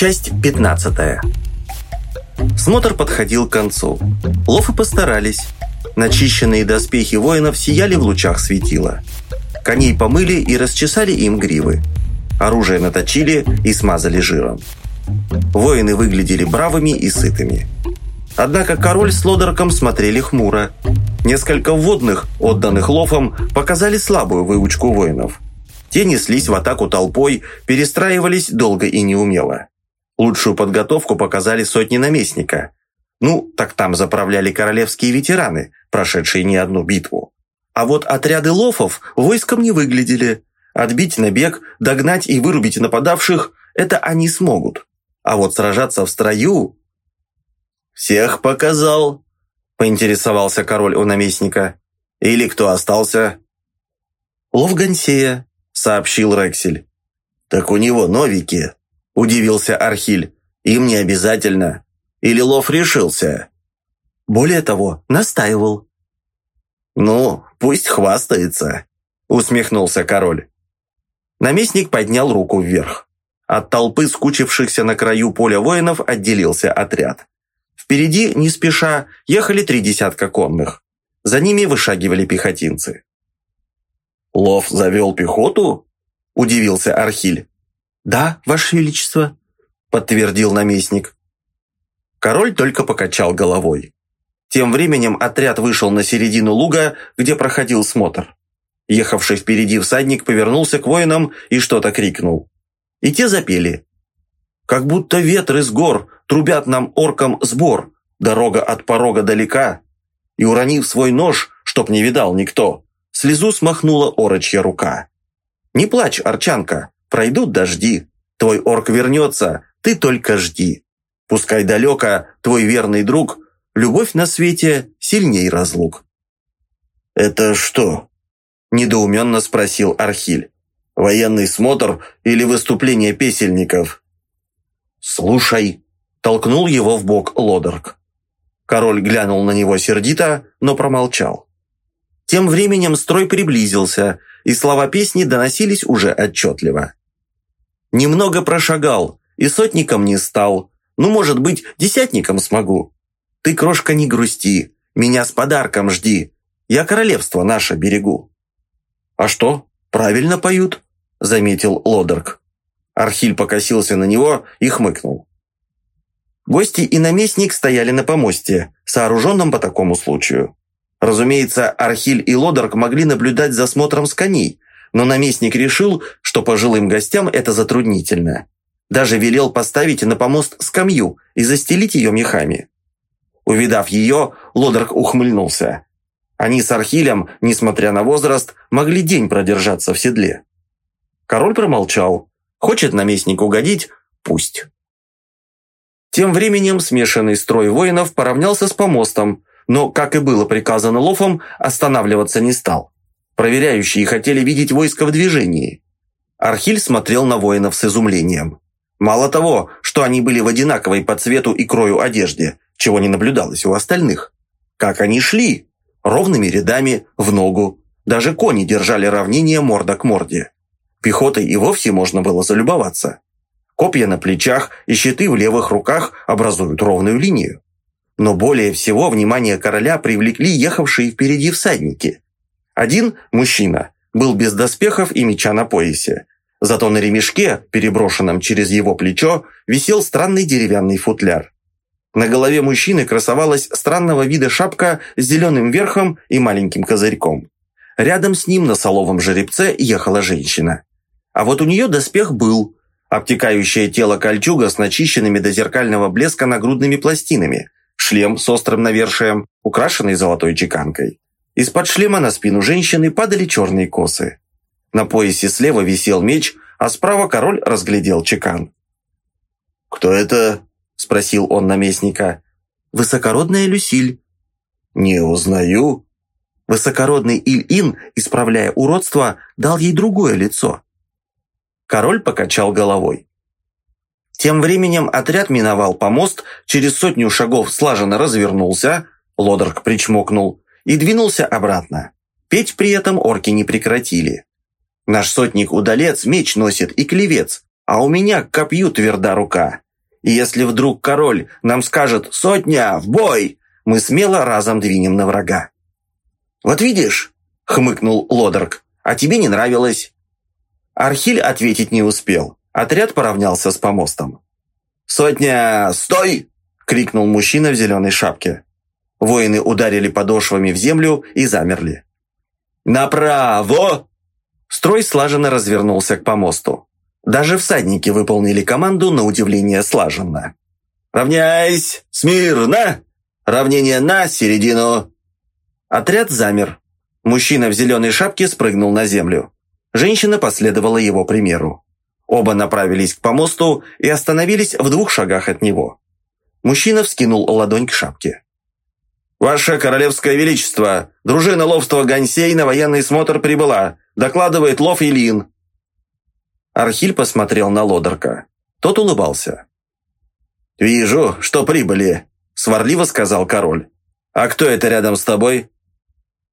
Часть 15. Смотр подходил к концу. Лофы постарались. Начищенные доспехи воинов сияли в лучах светила. Коней помыли и расчесали им гривы. Оружие наточили и смазали жиром. Воины выглядели бравыми и сытыми. Однако король с Лодорком смотрели хмуро. Несколько вводных, отданных лофам, показали слабую выучку воинов. Те неслись в атаку толпой, перестраивались долго и неумело. Лучшую подготовку показали сотни наместника. Ну, так там заправляли королевские ветераны, прошедшие не одну битву. А вот отряды лофов войском не выглядели. Отбить набег, догнать и вырубить нападавших – это они смогут. А вот сражаться в строю... «Всех показал?» – поинтересовался король у наместника. «Или кто остался?» «Лов Гансея», – сообщил Рексель. «Так у него новики», – удивился Архиль. «Им не обязательно. Или Лов решился?» «Более того, настаивал». «Ну, пусть хвастается», – усмехнулся король. Наместник поднял руку вверх. От толпы скучившихся на краю поля воинов отделился отряд. Впереди, не спеша, ехали три десятка конных. За ними вышагивали пехотинцы. «Лов завел пехоту?» – удивился Архиль. «Да, Ваше Величество», – подтвердил наместник. Король только покачал головой. Тем временем отряд вышел на середину луга, где проходил смотр. Ехавший впереди всадник повернулся к воинам и что-то крикнул. И те запели. «Как будто ветры с гор трубят нам оркам сбор, дорога от порога далека». И, уронив свой нож, чтоб не видал никто, слезу смахнула орочья рука. «Не плачь, арчанка, Пройдут дожди, твой орк вернется, ты только жди. Пускай далеко твой верный друг, любовь на свете сильней разлук». «Это что?» – недоуменно спросил Архиль. «Военный смотр или выступление песельников?» «Слушай», – толкнул его в бок Лодорг. Король глянул на него сердито, но промолчал. Тем временем строй приблизился, и слова песни доносились уже отчетливо. Немного прошагал, и сотником не стал. Ну, может быть, десятником смогу. Ты, крошка, не грусти, меня с подарком жди. Я королевство наше берегу». «А что, правильно поют?» – заметил Лодерк. Архиль покосился на него и хмыкнул. Гости и наместник стояли на помосте, сооруженном по такому случаю. Разумеется, Архиль и Лодорг могли наблюдать за смотром с коней, но наместник решил, что пожилым гостям это затруднительно. Даже велел поставить на помост скамью и застелить ее мехами. Увидав ее, Лодорг ухмыльнулся. Они с Архилем, несмотря на возраст, могли день продержаться в седле. Король промолчал. Хочет наместник угодить – пусть. Тем временем смешанный строй воинов поравнялся с помостом, но, как и было приказано Лофом, останавливаться не стал. Проверяющие хотели видеть войско в движении. Архиль смотрел на воинов с изумлением. Мало того, что они были в одинаковой по цвету и крою одежде, чего не наблюдалось у остальных. Как они шли? Ровными рядами, в ногу. Даже кони держали равнение морда к морде. Пехотой и вовсе можно было залюбоваться. Копья на плечах и щиты в левых руках образуют ровную линию. Но более всего внимание короля привлекли ехавшие впереди всадники. Один, мужчина, был без доспехов и меча на поясе. Зато на ремешке, переброшенном через его плечо, висел странный деревянный футляр. На голове мужчины красовалась странного вида шапка с зеленым верхом и маленьким козырьком. Рядом с ним на соловом жеребце ехала женщина. А вот у нее доспех был. Обтекающее тело кольчуга с начищенными до зеркального блеска нагрудными пластинами, шлем с острым навершием, украшенный золотой чеканкой. Из-под шлема на спину женщины падали черные косы. На поясе слева висел меч, а справа король разглядел чекан. «Кто это?» – спросил он наместника. «Высокородная Люсиль». «Не узнаю». Высокородный Иль-Ин, исправляя уродство, дал ей другое лицо. Король покачал головой. Тем временем отряд миновал помост, через сотню шагов слаженно развернулся, Лодорг причмокнул, и двинулся обратно. Петь при этом орки не прекратили. Наш сотник-удалец меч носит и клевец, а у меня к копью тверда рука. И если вдруг король нам скажет «Сотня! В бой!», мы смело разом двинем на врага». «Вот видишь», — хмыкнул Лодорг, — «а тебе не нравилось». Архиль ответить не успел. Отряд поравнялся с помостом. «Сотня! Стой!» — крикнул мужчина в зеленой шапке. Воины ударили подошвами в землю и замерли. «Направо!» Строй слаженно развернулся к помосту. Даже всадники выполнили команду на удивление слаженно. «Равняйсь! Смирно! Равнение на середину!» Отряд замер. Мужчина в зеленой шапке спрыгнул на землю. Женщина последовала его примеру. Оба направились к помосту и остановились в двух шагах от него. Мужчина вскинул ладонь к шапке. «Ваше Королевское Величество, дружина ловства гонсей на военный смотр прибыла. Докладывает Лов Ильин». Архиль посмотрел на Лодорка. Тот улыбался. «Вижу, что прибыли», – сварливо сказал король. «А кто это рядом с тобой?»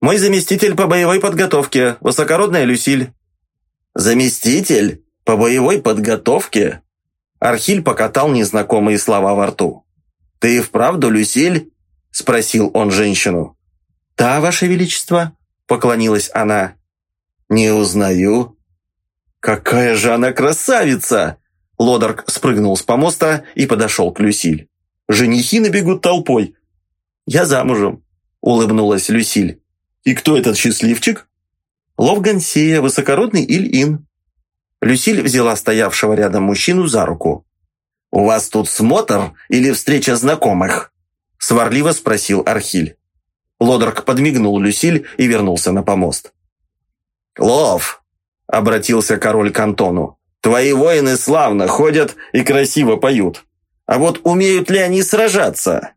«Мой заместитель по боевой подготовке, высокородная Люсиль». «Заместитель? По боевой подготовке?» Архиль покатал незнакомые слова во рту. «Ты вправду Люсиль?» – спросил он женщину. «Да, Ваше Величество», – поклонилась она. «Не узнаю». «Какая же она красавица!» Лодарк спрыгнул с помоста и подошел к Люсиль. «Женихи набегут толпой». «Я замужем», – улыбнулась Люсиль. «И кто этот счастливчик?» «Лов Гансея, высокородный Иль-Ин». Люсиль взяла стоявшего рядом мужчину за руку. «У вас тут смотр или встреча знакомых?» Сварливо спросил Архиль. Лодорк подмигнул Люсиль и вернулся на помост. «Лов!» – обратился король к Антону. «Твои воины славно ходят и красиво поют. А вот умеют ли они сражаться?»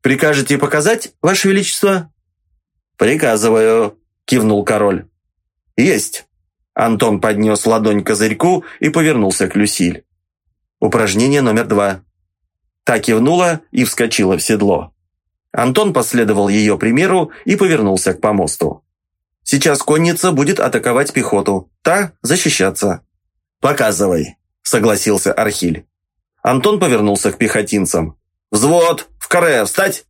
«Прикажете показать, Ваше Величество?» «Приказываю», – кивнул король. «Есть!» Антон поднес ладонь козырьку и повернулся к Люсиль. Упражнение номер два. Та кивнула и вскочила в седло. Антон последовал ее примеру и повернулся к помосту. Сейчас конница будет атаковать пехоту, та – защищаться. «Показывай», – согласился Архиль. Антон повернулся к пехотинцам. «Взвод! В каре! Встать!»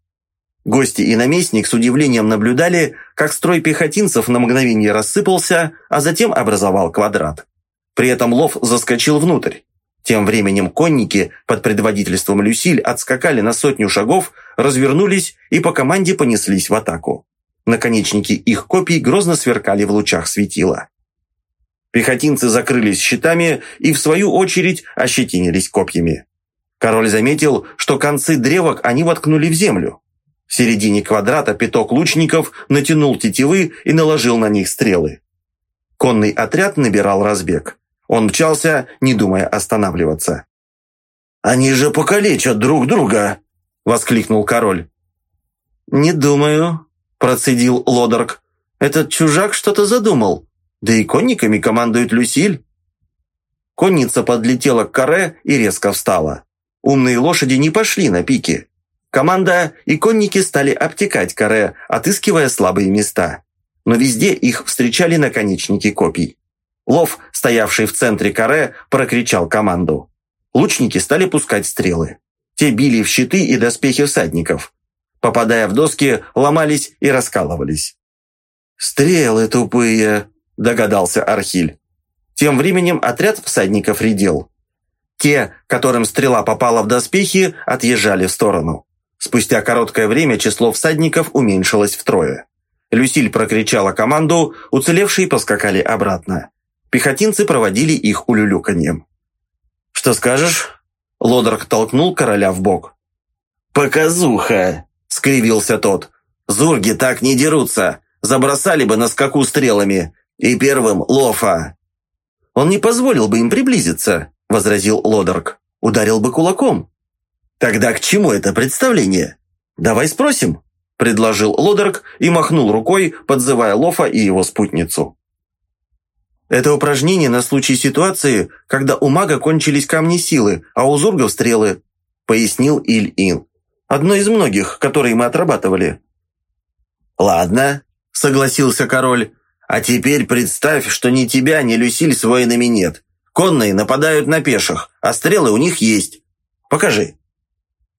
Гости и наместник с удивлением наблюдали, как строй пехотинцев на мгновение рассыпался, а затем образовал квадрат. При этом Лов заскочил внутрь. Тем временем конники под предводительством Люсиль отскакали на сотню шагов, развернулись и по команде понеслись в атаку. Наконечники их копий грозно сверкали в лучах светила. Пехотинцы закрылись щитами и, в свою очередь, ощетинились копьями. Король заметил, что концы древок они воткнули в землю. В середине квадрата пяток лучников натянул тетивы и наложил на них стрелы. Конный отряд набирал разбег. Он мчался, не думая останавливаться. «Они же покалечат друг друга!» – воскликнул король. «Не думаю», процедил Лодорг. «Этот чужак что-то задумал. Да и конниками командует Люсиль». Конница подлетела к каре и резко встала. Умные лошади не пошли на пики. Команда и конники стали обтекать каре, отыскивая слабые места. Но везде их встречали наконечники копий. Лов, стоявший в центре каре, прокричал команду. Лучники стали пускать стрелы. Те били в щиты и доспехи всадников попадая в доски, ломались и раскалывались. «Стрелы тупые», – догадался Архиль. Тем временем отряд всадников редел. Те, которым стрела попала в доспехи, отъезжали в сторону. Спустя короткое время число всадников уменьшилось втрое. Люсиль прокричала команду, уцелевшие поскакали обратно. Пехотинцы проводили их улюлюканьем. «Что скажешь?» Лодорг толкнул короля в бок. «Показуха!» – скривился тот. «Зурги так не дерутся. Забросали бы на скаку стрелами. И первым Лофа». «Он не позволил бы им приблизиться», – возразил Лодорг. «Ударил бы кулаком». «Тогда к чему это представление?» «Давай спросим», – предложил Лодорг и махнул рукой, подзывая Лофа и его спутницу. Это упражнение на случай ситуации, когда у мага кончились камни силы, а у зургов стрелы, пояснил Иль-Ин. Одно из многих, которые мы отрабатывали». «Ладно», — согласился король. «А теперь представь, что ни тебя, ни Люсиль с воинами нет. Конные нападают на пеших, а стрелы у них есть. Покажи».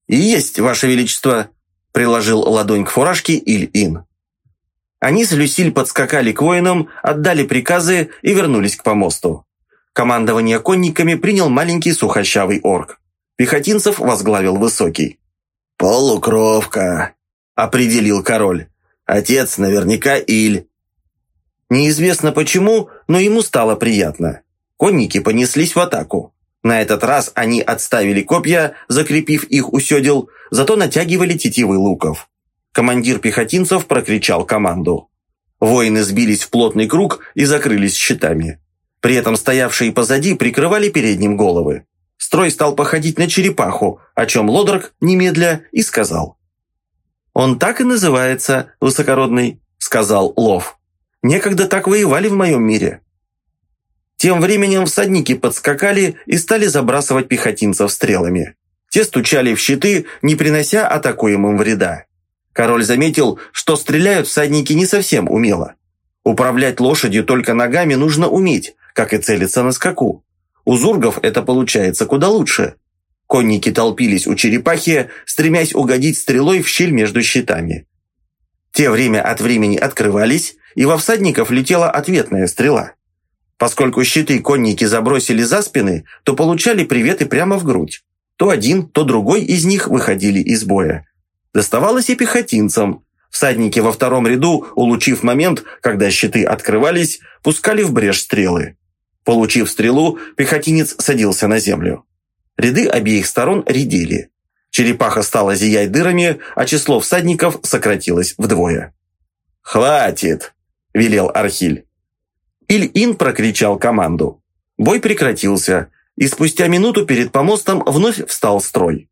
«Есть, Ваше Величество», – приложил ладонь к фуражке Иль-Ин. Они с Люсиль подскакали к воинам, отдали приказы и вернулись к помосту. Командование конниками принял маленький сухощавый орк. Пехотинцев возглавил высокий. «Полукровка», – определил король. «Отец наверняка Иль». Неизвестно почему, но ему стало приятно. Конники понеслись в атаку. На этот раз они отставили копья, закрепив их у седел, зато натягивали тетивы луков. Командир пехотинцев прокричал команду. Воины сбились в плотный круг и закрылись щитами. При этом стоявшие позади прикрывали передним головы. Строй стал походить на черепаху, о чем Лодорг немедля и сказал. «Он так и называется, высокородный», — сказал Лов. «Некогда так воевали в моем мире». Тем временем всадники подскакали и стали забрасывать пехотинцев стрелами. Те стучали в щиты, не принося атакуемым вреда. Король заметил, что стреляют всадники не совсем умело. Управлять лошадью только ногами нужно уметь, как и целиться на скаку. У зургов это получается куда лучше. Конники толпились у черепахи, стремясь угодить стрелой в щель между щитами. Те время от времени открывались, и во всадников летела ответная стрела. Поскольку щиты конники забросили за спины, то получали приветы прямо в грудь. То один, то другой из них выходили из боя. Доставалось и пехотинцам. Всадники во втором ряду, улучив момент, когда щиты открывались, пускали в брешь стрелы. Получив стрелу, пехотинец садился на землю. Ряды обеих сторон редели. Черепаха стала зиять дырами, а число всадников сократилось вдвое. «Хватит!» – велел Архиль. Иль-Ин прокричал команду. Бой прекратился, и спустя минуту перед помостом вновь встал строй.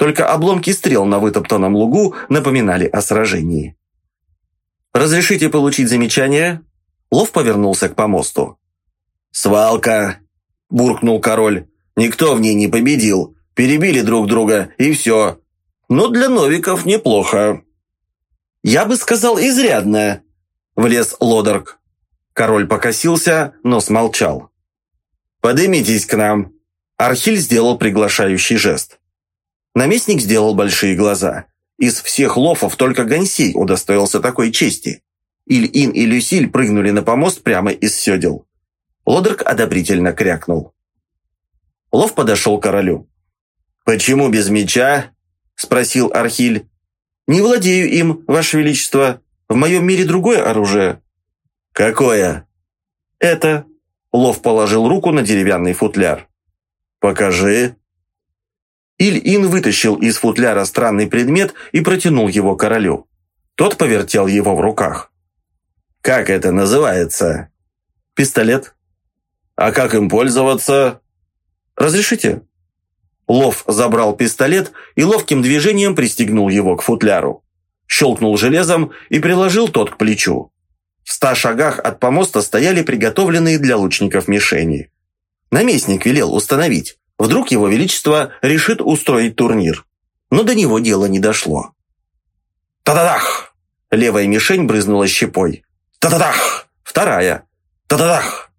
Только обломки стрел на вытоптанном лугу напоминали о сражении. «Разрешите получить замечание?» Лов повернулся к помосту. «Свалка!» – буркнул король. «Никто в ней не победил. Перебили друг друга, и все. Но для новиков неплохо». «Я бы сказал, изрядно!» – влез Лодорг. Король покосился, но смолчал. «Подымитесь к нам!» Архиль сделал приглашающий жест. Наместник сделал большие глаза. Из всех лофов только Гансей удостоился такой чести. Иль-Ин и Люсиль прыгнули на помост прямо из седел. Лодерк одобрительно крякнул. Лов подошел к королю. «Почему без меча?» – спросил Архиль. «Не владею им, Ваше Величество. В моем мире другое оружие». «Какое?» «Это». Лов положил руку на деревянный футляр. «Покажи», Иль-Ин вытащил из футляра странный предмет и протянул его королю. Тот повертел его в руках. «Как это называется?» «Пистолет». «А как им пользоваться?» «Разрешите?» Лов забрал пистолет и ловким движением пристегнул его к футляру. Щелкнул железом и приложил тот к плечу. В ста шагах от помоста стояли приготовленные для лучников мишени. Наместник велел установить. Вдруг его величество решит устроить турнир. Но до него дело не дошло. Та-да-дах! Левая мишень брызнула щепой. Та-да-дах! Вторая. Та-да-дах!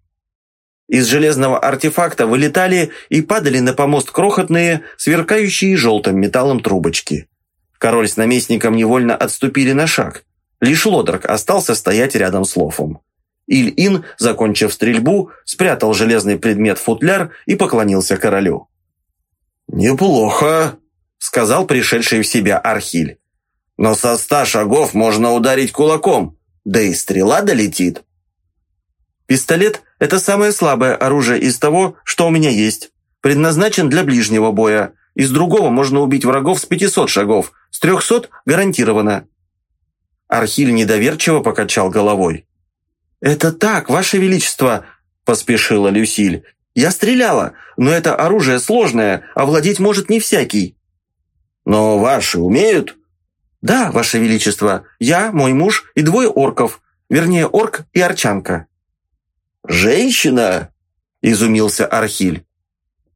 Из железного артефакта вылетали и падали на помост крохотные, сверкающие желтым металлом трубочки. Король с наместником невольно отступили на шаг. Лишь Лодорг остался стоять рядом с Лофом. Иль-Ин, закончив стрельбу, спрятал железный предмет в футляр и поклонился королю. «Неплохо», — сказал пришедший в себя Архиль. «Но со ста шагов можно ударить кулаком, да и стрела долетит». «Пистолет — это самое слабое оружие из того, что у меня есть. Предназначен для ближнего боя. Из другого можно убить врагов с 500 шагов, с 300 гарантированно». Архиль недоверчиво покачал головой. «Это так, Ваше Величество!» – поспешила Люсиль. «Я стреляла, но это оружие сложное, а владеть может не всякий». «Но ваши умеют?» «Да, Ваше Величество, я, мой муж и двое орков, вернее, орк и арчанка». «Женщина?» – изумился Архиль.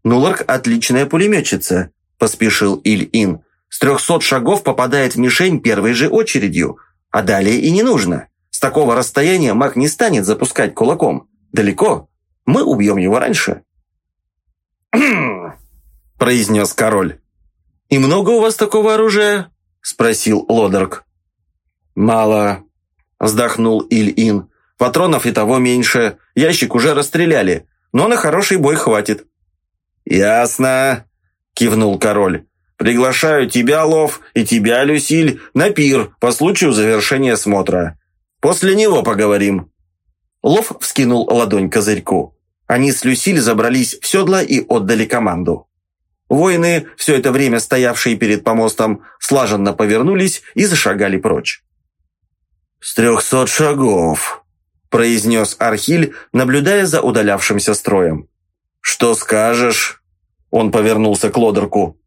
«Нуларк – отличная пулеметчица», – поспешил Иль-Ин. «С трехсот шагов попадает в мишень первой же очередью, а далее и не нужно». С такого расстояния маг не станет запускать кулаком. Далеко. Мы убьем его раньше. произнес король. «И много у вас такого оружия?» – спросил Лодерк. «Мало», – вздохнул Иль-Ин. «Патронов и того меньше. Ящик уже расстреляли, но на хороший бой хватит». «Ясно», – кивнул король. «Приглашаю тебя, Лов, и тебя, Люсиль, на пир по случаю завершения смотра. После него поговорим». Лов вскинул ладонь козырьку. Они с Люсиль забрались в седло и отдали команду. Воины, все это время стоявшие перед помостом, слаженно повернулись и зашагали прочь. «С трехсот шагов», – произнес Архиль, наблюдая за удалявшимся строем. «Что скажешь?» Он повернулся к Лодорку.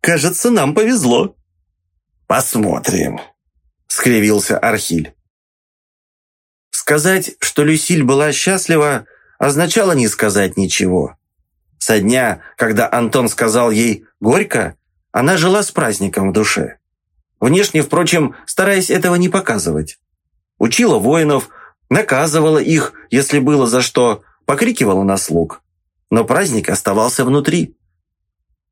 «Кажется, нам повезло». «Посмотрим», – скривился Архиль. Сказать, что Люсиль была счастлива, означало не сказать ничего. Со дня, когда Антон сказал ей «горько», она жила с праздником в душе. Внешне, впрочем, стараясь этого не показывать. Учила воинов, наказывала их, если было за что, покрикивала на слуг. Но праздник оставался внутри.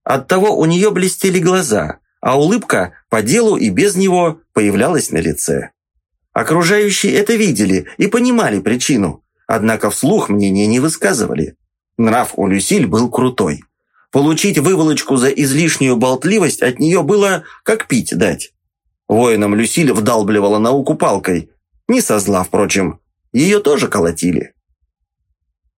Оттого у нее блестели глаза, а улыбка по делу и без него появлялась на лице. Окружающие это видели и понимали причину, однако вслух мнения не высказывали. Нрав у Люсиль был крутой. Получить выволочку за излишнюю болтливость от нее было как пить дать. Воинам Люсиль вдалбливала науку палкой. Не со зла, впрочем. Ее тоже колотили.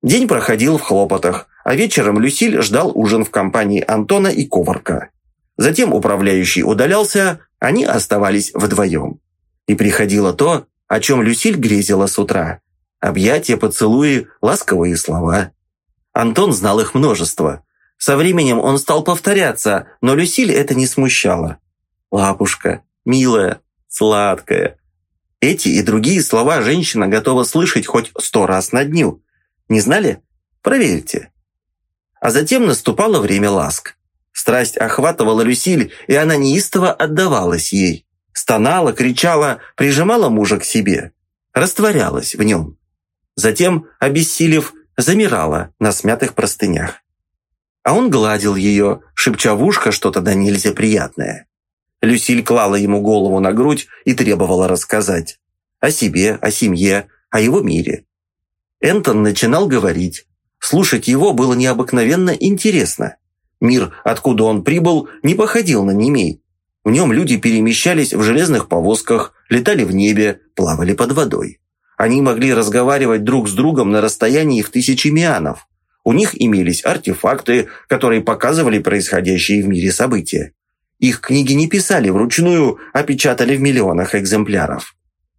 День проходил в хлопотах, а вечером Люсиль ждал ужин в компании Антона и Коварка. Затем управляющий удалялся, они оставались вдвоем. И приходило то, о чем Люсиль грезила с утра. Объятия, поцелуи, ласковые слова. Антон знал их множество. Со временем он стал повторяться, но Люсиль это не смущало. «Лапушка, милая, сладкая». Эти и другие слова женщина готова слышать хоть сто раз на дню. Не знали? Проверьте. А затем наступало время ласк. Страсть охватывала Люсиль, и она неистово отдавалась ей. Стонала, кричала, прижимала мужа к себе. Растворялась в нем. Затем, обессилев, замирала на смятых простынях. А он гладил ее, шепча в ушко что-то да нельзя приятное. Люсиль клала ему голову на грудь и требовала рассказать. О себе, о семье, о его мире. Энтон начинал говорить. Слушать его было необыкновенно интересно. Мир, откуда он прибыл, не походил на Немей. В нем люди перемещались в железных повозках, летали в небе, плавали под водой. Они могли разговаривать друг с другом на расстоянии в тысячи мианов. У них имелись артефакты, которые показывали происходящие в мире события. Их книги не писали вручную, а печатали в миллионах экземпляров.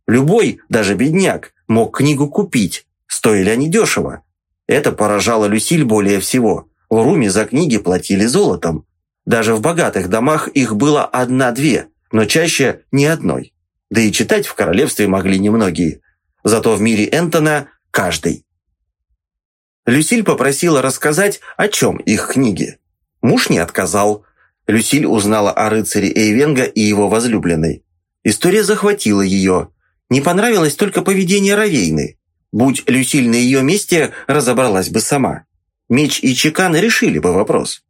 Любой, даже бедняк, мог книгу купить, стоили они дешево. Это поражало Люсиль более всего. В Руме за книги платили золотом. Даже в богатых домах их было одна-две, но чаще ни одной. Да и читать в королевстве могли немногие. Зато в мире Энтона каждый. Люсиль попросила рассказать, о чем их книги. Муж не отказал. Люсиль узнала о рыцаре Эйвенга и его возлюбленной. История захватила ее. Не понравилось только поведение Равейны. Будь Люсиль на ее месте, разобралась бы сама. Меч и чекан решили бы вопрос.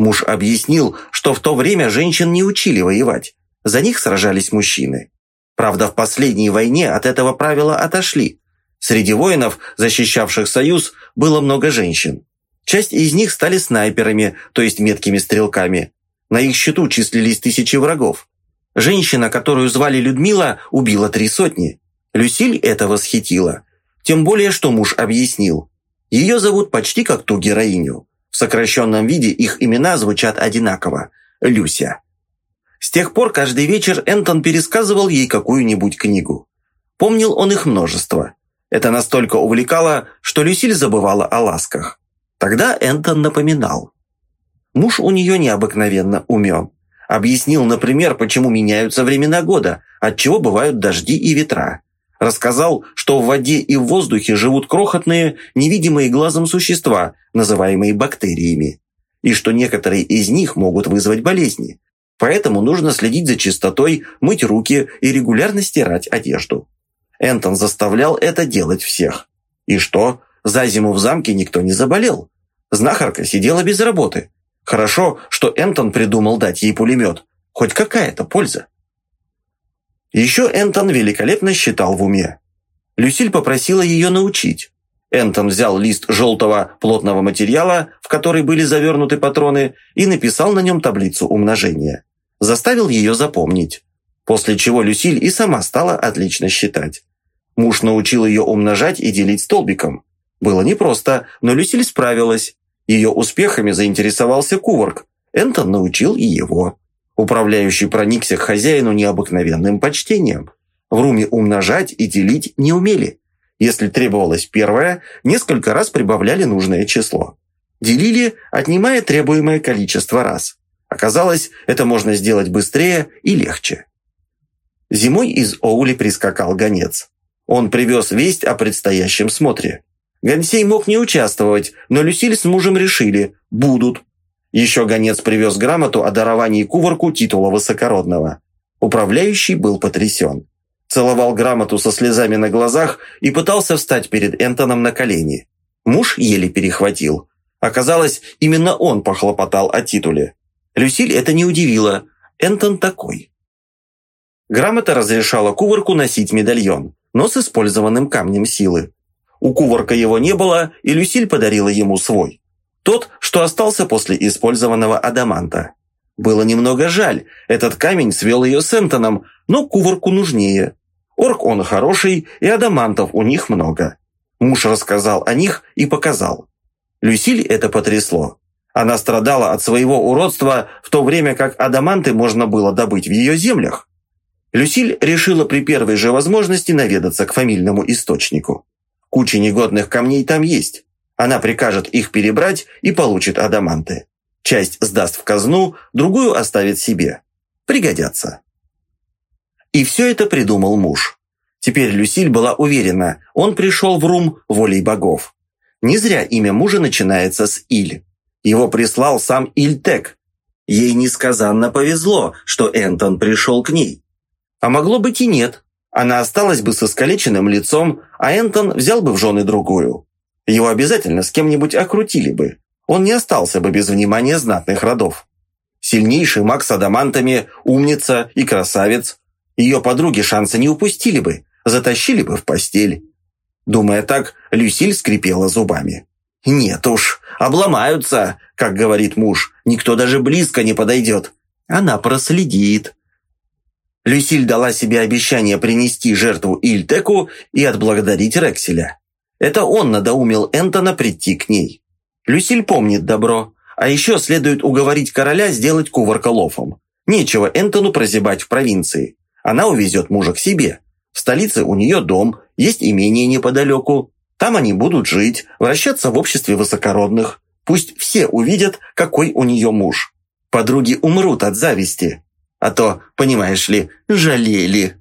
Муж объяснил, что в то время женщин не учили воевать. За них сражались мужчины. Правда, в последней войне от этого правила отошли. Среди воинов, защищавших Союз, было много женщин. Часть из них стали снайперами, то есть меткими стрелками. На их счету числились тысячи врагов. Женщина, которую звали Людмила, убила три сотни. Люсиль это восхитила. Тем более, что муж объяснил. Ее зовут почти как ту героиню. В сокращенном виде их имена звучат одинаково – Люся. С тех пор каждый вечер Энтон пересказывал ей какую-нибудь книгу. Помнил он их множество. Это настолько увлекало, что Люсиль забывала о ласках. Тогда Энтон напоминал. Муж у нее необыкновенно умен. Объяснил, например, почему меняются времена года, отчего бывают дожди и ветра. Рассказал, что в воде и в воздухе живут крохотные, невидимые глазом существа, называемые бактериями, и что некоторые из них могут вызвать болезни, Поэтому нужно следить за чистотой, мыть руки и регулярно стирать одежду. Энтон заставлял это делать всех. И что? За зиму в замке никто не заболел. Знахарка сидела без работы. Хорошо, что Энтон придумал дать ей пулемет. Хоть какая-то польза. Еще Энтон великолепно считал в уме. Люсиль попросила ее научить. Энтон взял лист желтого плотного материала, в который были завернуты патроны, и написал на нем таблицу умножения. Заставил ее запомнить. После чего Люсиль и сама стала отлично считать. Муж научил ее умножать и делить столбиком. Было непросто, но Люсиль справилась. Ее успехами заинтересовался Куварк. Энтон научил и его. Управляющий проникся к хозяину необыкновенным почтением. В руме умножать и делить не умели. Если требовалось первое, несколько раз прибавляли нужное число. Делили, отнимая требуемое количество раз. Оказалось, это можно сделать быстрее и легче. Зимой из Оули прискакал гонец. Он привез весть о предстоящем смотре. Гонсей мог не участвовать, но Люсиль с мужем решили – будут. Еще гонец привез грамоту о даровании кувырку титула высокородного. Управляющий был потрясен целовал грамоту со слезами на глазах и пытался встать перед Энтоном на колени. Муж еле перехватил. Оказалось, именно он похлопотал о титуле. Люсиль это не удивило. Энтон такой. Грамота разрешала Куварку носить медальон, но с использованным камнем силы. У Куварка его не было, и Люсиль подарила ему свой. Тот, что остался после использованного адаманта. Было немного жаль, этот камень свел ее с Энтоном, но Куварку нужнее. Орк он хороший, и адамантов у них много. Муж рассказал о них и показал. Люсиль это потрясло. Она страдала от своего уродства, в то время как адаманты можно было добыть в ее землях. Люсиль решила при первой же возможности наведаться к фамильному источнику. Куча негодных камней там есть. Она прикажет их перебрать и получит адаманты. Часть сдаст в казну, другую оставит себе. Пригодятся. И все это придумал муж. Теперь Люсиль была уверена, он пришел в Рум волей богов. Не зря имя мужа начинается с Иль. Его прислал сам Ильтек. Ей несказанно повезло, что Энтон пришел к ней. А могло быть и нет. Она осталась бы со искалеченным лицом, а Энтон взял бы в жены другую. Его обязательно с кем-нибудь окрутили бы. Он не остался бы без внимания знатных родов. Сильнейший маг с адамантами, умница и красавец, ее подруги шанса не упустили бы, затащили бы в постель. Думая так, Люсиль скрипела зубами. «Нет уж, обломаются, как говорит муж, никто даже близко не подойдет. Она проследит». Люсиль дала себе обещание принести жертву Ильтеку и отблагодарить Рекселя. Это он надоумил Энтона прийти к ней. Люсиль помнит добро, а еще следует уговорить короля сделать кувырка лофом. Нечего Энтону прозябать в провинции. Она увезет мужа к себе. В столице у нее дом, есть имение неподалеку. Там они будут жить, вращаться в обществе высокородных. Пусть все увидят, какой у нее муж. Подруги умрут от зависти. А то, понимаешь ли, жалели.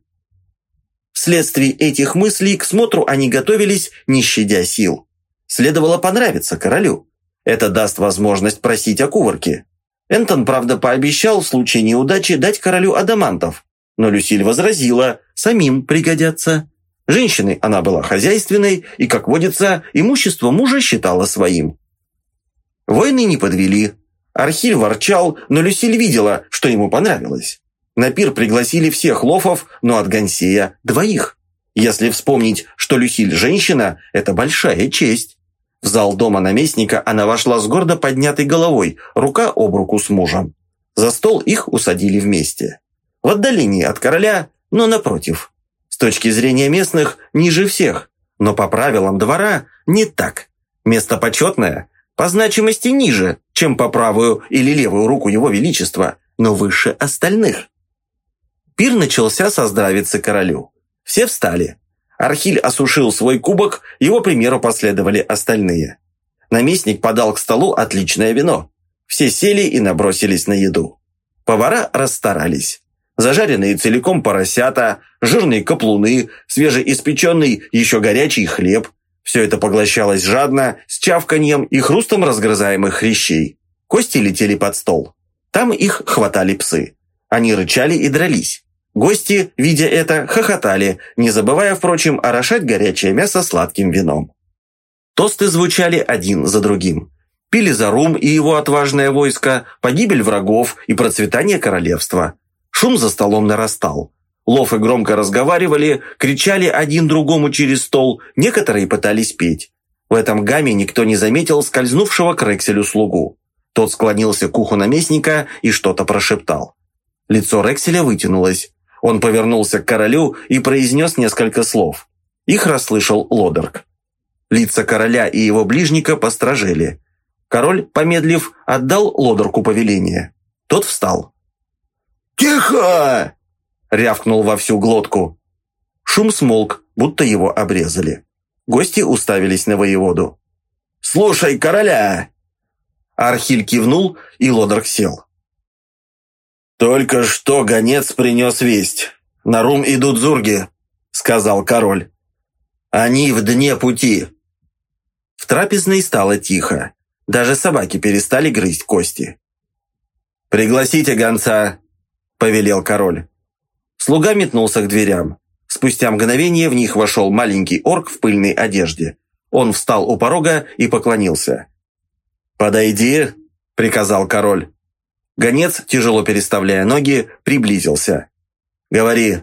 Вследствие этих мыслей к смотру они готовились, не щадя сил. Следовало понравиться королю. Это даст возможность просить о кувырке. Энтон, правда, пообещал в случае неудачи дать королю адамантов, но Люсиль возразила, самим пригодятся. Женщиной она была хозяйственной и, как водится, имущество мужа считала своим. Войны не подвели. Архиль ворчал, но Люсиль видела, что ему понравилось. На пир пригласили всех лофов, но от Гансея двоих. Если вспомнить, что Люсиль женщина, это большая честь. В зал дома наместника она вошла с гордо поднятой головой, рука об руку с мужем. За стол их усадили вместе в отдалении от короля, но напротив. С точки зрения местных, ниже всех, но по правилам двора не так. Место почетное, по значимости ниже, чем по правую или левую руку его величества, но выше остальных. Пир начался со здравицы королю. Все встали. Архиль осушил свой кубок, его примеру последовали остальные. Наместник подал к столу отличное вино. Все сели и набросились на еду. Повара расстарались зажаренные целиком поросята, жирные каплуны, свежеиспеченный еще горячий хлеб. Все это поглощалось жадно, с чавканьем и хрустом разгрызаемых хрящей. Кости летели под стол. Там их хватали псы. Они рычали и дрались. Гости, видя это, хохотали, не забывая, впрочем, орошать горячее мясо сладким вином. Тосты звучали один за другим. Пилизарум и его отважное войско, погибель врагов и процветание королевства. Шум за столом нарастал. Лофы громко разговаривали, кричали один другому через стол, некоторые пытались петь. В этом гамме никто не заметил скользнувшего к Рекселю слугу. Тот склонился к уху наместника и что-то прошептал. Лицо Рекселя вытянулось. Он повернулся к королю и произнес несколько слов. Их расслышал Лодерк. Лица короля и его ближника постражели. Король, помедлив, отдал Лодерку повеление. Тот встал. «Тихо!» — рявкнул во всю глотку. Шум смолк, будто его обрезали. Гости уставились на воеводу. «Слушай короля!» Архиль кивнул, и Лодерк сел. «Только что гонец принес весть. На Рум идут зурги», — сказал король. «Они в дне пути». В трапезной стало тихо. Даже собаки перестали грызть кости. «Пригласите гонца», — повелел король. Слуга метнулся к дверям. Спустя мгновение в них вошел маленький орк в пыльной одежде. Он встал у порога и поклонился. «Подойди», — приказал король. Гонец, тяжело переставляя ноги, приблизился. «Говори».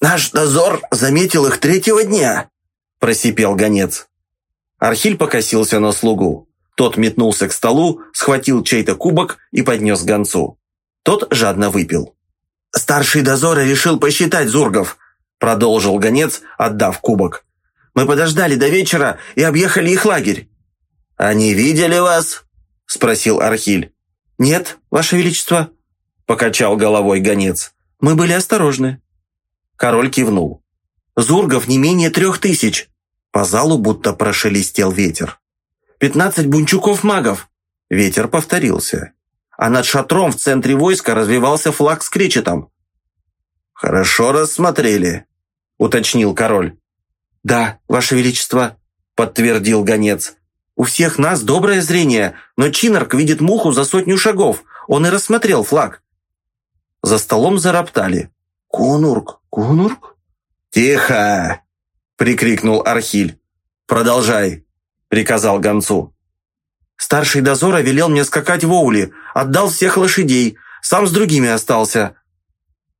«Наш дозор заметил их третьего дня», – просипел гонец. Архиль покосился на слугу. Тот метнулся к столу, схватил чей-то кубок и поднес гонцу. Тот жадно выпил. «Старший дозора решил посчитать зургов», – продолжил гонец, отдав кубок. «Мы подождали до вечера и объехали их лагерь». «Они видели вас?» – спросил Архиль. «Нет, Ваше Величество», – покачал головой гонец. «Мы были осторожны». Король кивнул. «Зургов не менее трех тысяч». По залу будто прошелестел ветер. «Пятнадцать бунчуков-магов!» Ветер повторился. А над шатром в центре войска развивался флаг с кречетом. «Хорошо рассмотрели», – уточнил король. «Да, Ваше Величество», – подтвердил гонец. У всех нас доброе зрение, но Чинарк видит муху за сотню шагов. Он и рассмотрел флаг. За столом зароптали. «Кунурк! Кунурк?» «Тихо!» – прикрикнул Архиль. «Продолжай!» – приказал гонцу. Старший дозора велел мне скакать в Оули, отдал всех лошадей, сам с другими остался.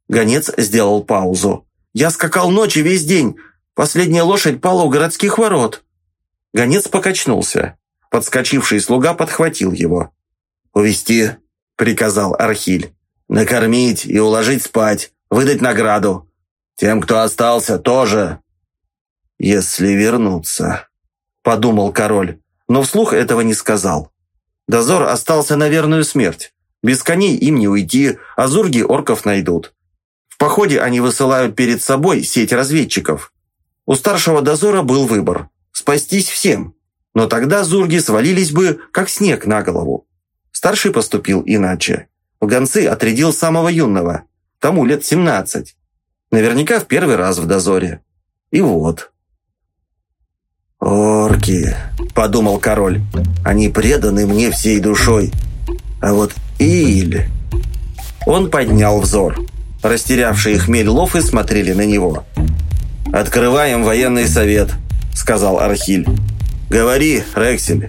Гонец сделал паузу. Я скакал ночи весь день. Последняя лошадь пала у городских ворот. Гонец покачнулся. Подскочивший слуга подхватил его. «Увести», — приказал Архиль. «Накормить и уложить спать, выдать награду. Тем, кто остался, тоже». «Если вернуться», — подумал король, но вслух этого не сказал. Дозор остался на верную смерть. Без коней им не уйти, а зурги орков найдут. В походе они высылают перед собой сеть разведчиков. У старшего дозора был выбор спастись всем. Но тогда зурги свалились бы, как снег на голову. Старший поступил иначе. В гонцы отрядил самого юного, тому лет 17. Наверняка в первый раз в дозоре. И вот. «Орки», — подумал король, — «они преданы мне всей душой. А вот Иль...» Он поднял взор. Растерявшие хмель лофы смотрели на него. «Открываем военный совет», сказал Архиль. «Говори, Рексель».